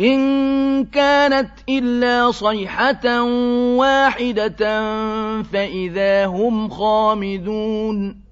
إِن كَانَتْ إِلَّا صَيْحَةً وَاحِدَةً فَإِذَا هُمْ خَامِدُونَ